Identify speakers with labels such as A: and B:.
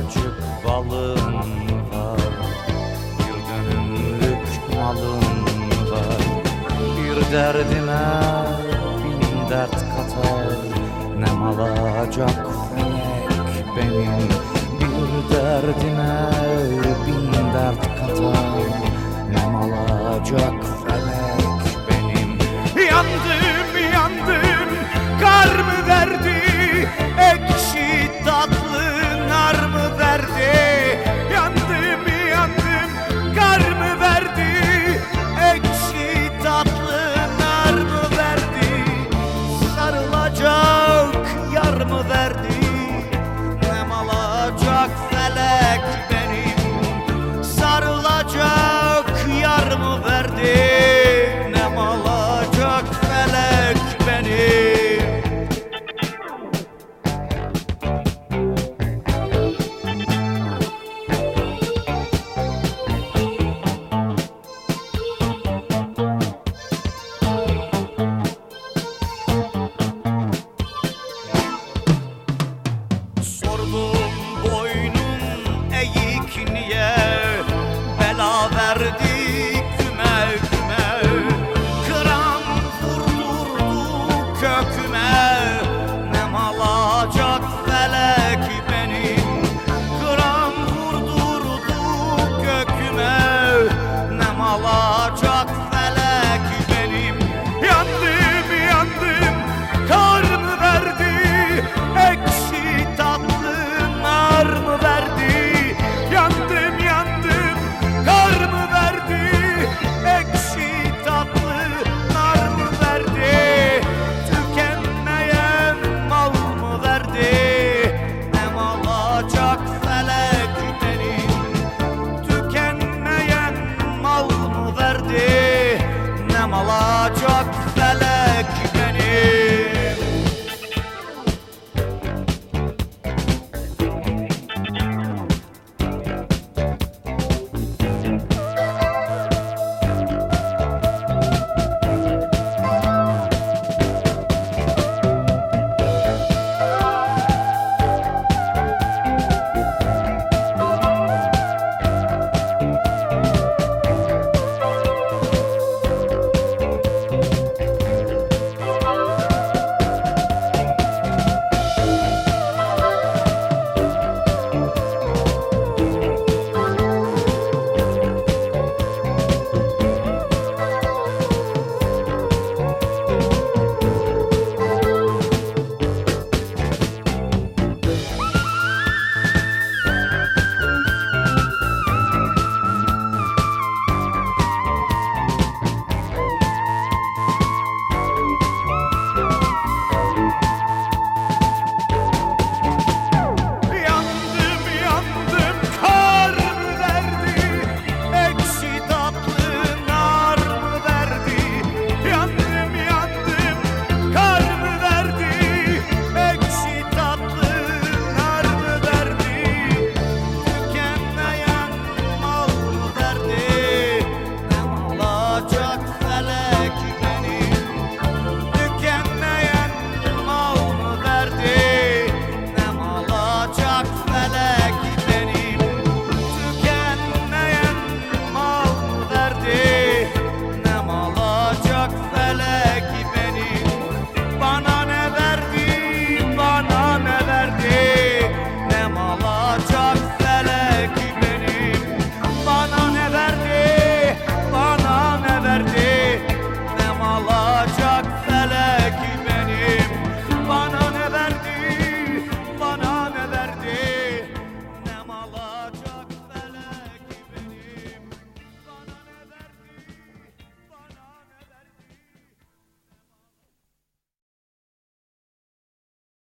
A: Acık balım var Bir dönümlük malım var. Bir derdime bin dert katar Ne mal alacak benim? Bir derdime tardi